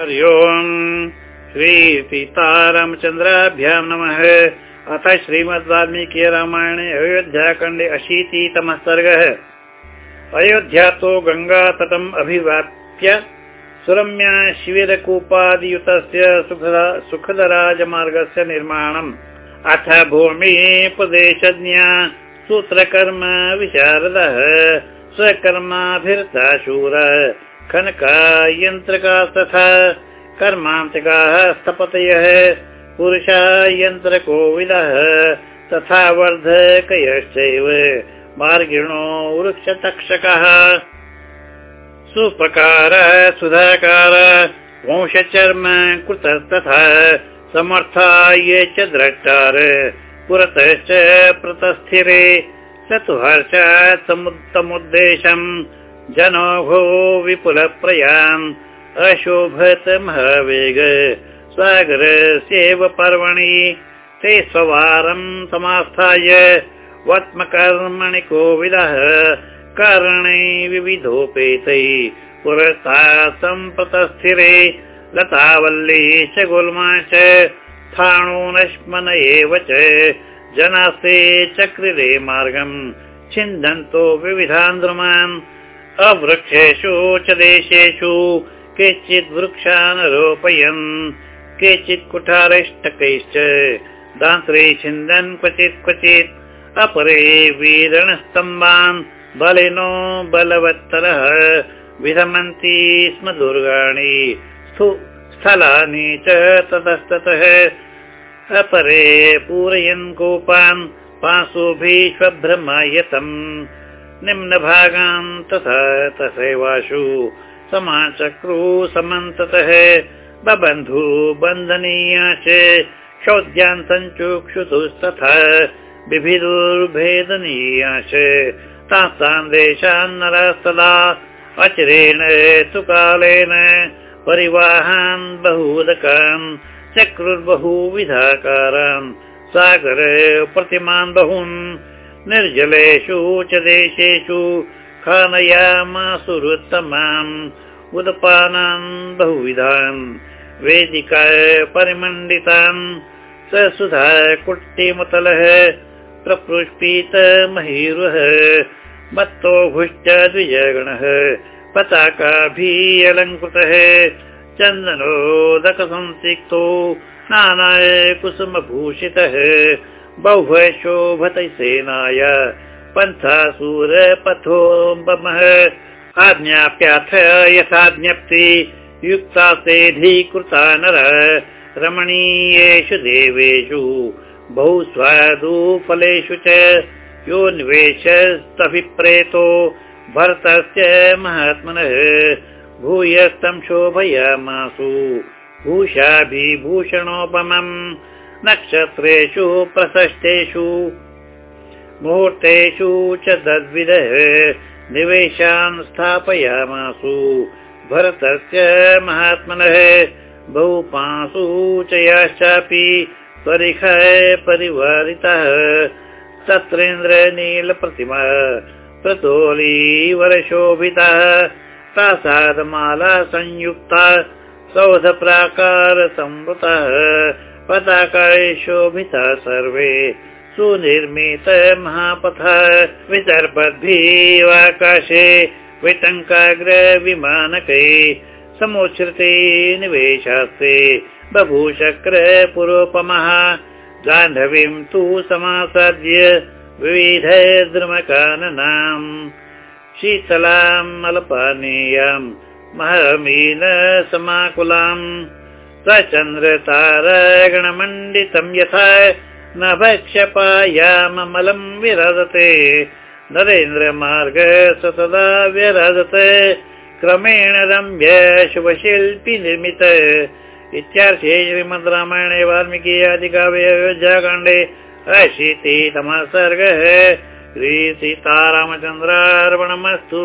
हरि ओम्। श्री सीतारामचन्द्राभ्याम् नमः। अथ श्रीमद् वाल्मीकि रामायणे अयोध्याखण्डे अशीतितमः सर्गः। अयोध्यातो गङ्गातटम् अभिवाप्य सुरम्या शिविरकूपादियुतस्य सुखदराजमार्गस्य निर्माणम्। अथ भूमिपदेशज्ञा सूत्रकर्म विशारदः। स्वकर्माभिर्ता शूर यन्त्रका तथा कर्मान्तकाः स्थपतयः पुरुषः यन्त्रकोविदः तथा वर्धकयश्चैव मार्गिणो वृक्षतक्षकः। सुप्रकार सुधाकार वंशचर्म कृतस्तथा समर्था ये च द्रष्टार पुरतश्च प्रतस्थिरे चतुहर्षात् समुत्तमुद्देशम् विपुलप्रयान् अशोभत महावेग सागरस्यैव पर्वणि ते स्ववारं समास्थाय। वत्मकर्मणि कोविदः करणे विविधोपेतै। पुरस्तात् सम्प्रतस्थिरे लतावल्ली च गुल्मा च स्थाणुनश्मन एव च। जनास्ते चक्रिरे मार्गम् छिन्दन्तो विविधान् द्रुमान् अवृक्षेषु च देशेषु केचित् वृक्षान् रोपयन् केचित् कुठारष्टकैश्च दान्त्रे छिन्दन् क्वचित् क्वचित्। अपरे वीरणस्तम्भान् बलिनो बलवत्तरः विधमन्ति स्म दुर्गाणि स्थलानि च ततस्ततः। अपरे पूरयन् कोपान् पाशुभिश्वभ्रमायतम् निम्नभागान् तथा तथैवाशु समाचक्रु समन्ततः। बबन्धु बन्धनीया च शौद्यान् सञ्चुक्षुतुस्तथा विभिदुर्भेदनीया च तासान् देशान् नरस्तदा अचिरेण तु कालेन परिवाहान् बहूदकान् चक्रुर्बहुविधाकारान् सागर प्रतिमान् बहून् निर्जलेषु च देशेषु खानयामासुरुत्तमाम् उदपानान् बहुविधान् वेदिका परिमण्डितान् स सुधा कुट्टिमुतलः प्रपुष्पीत महीरुः मत्तो भुश्च द्विजगणः पताकाभिः अलङ्कृतः चन्दनोदकसंसिक्तो नानाय कुसुमभूषितः बहुशोभत सेनाय। पन्थासुरपथोऽम्बमः आज्ञाप्याथ यथाज्ञप्ति। युक्ता सेधीकृता नर। रमणीयेषु देवेषु। बहु स्वादु फलेषु च। यो निवेशस्तभिप्रेतो। भरतस्य महात्मनः। भूयस्तं शोभयामासु। भूषाभिभूषणोपमम् नक्षत्रेषु प्रशस्तेषु मुहूर्तेषु च तद्विदः निवेशान् स्थापयामासु। भरतस्य महात्मनः बहुपासु च याश्चापि परिख परिवारितः। तत्रेन्द्रनीलप्रतिमा प्रतोलीवरशोभितः प्रासादमाला संयुक्ता सौधप्राकारसंवृतः पताकाय शोभिता सर्वे सुनिर्मित महापथ विदर्भद्भिवाकाशे विटङ्काग्र विमानकै समुच्छ्रिते निवेशास्ते बभूशक्र पुरोपमः। गान्धवीं तु समासाद्य विविध द्रुमकाननाम् शीतलाम् अल्पानीयाम् महमीन समाकुलाम् स्वचन्द्रतारगणमण्डितम् यथा न भक्षपायाममलम् विरजते। नरेन्द्रमार्ग सतदा व्यरजत क्रमेण रम्य शुभशिल्पि निर्मित। इत्यार्थे श्रीमद् रामायणे वाल्मीकि आदिकाव्ये अयोध्याकाण्डे अशीतितमः सर्गः श्रीसीतारामचन्द्रार्पणमस्तु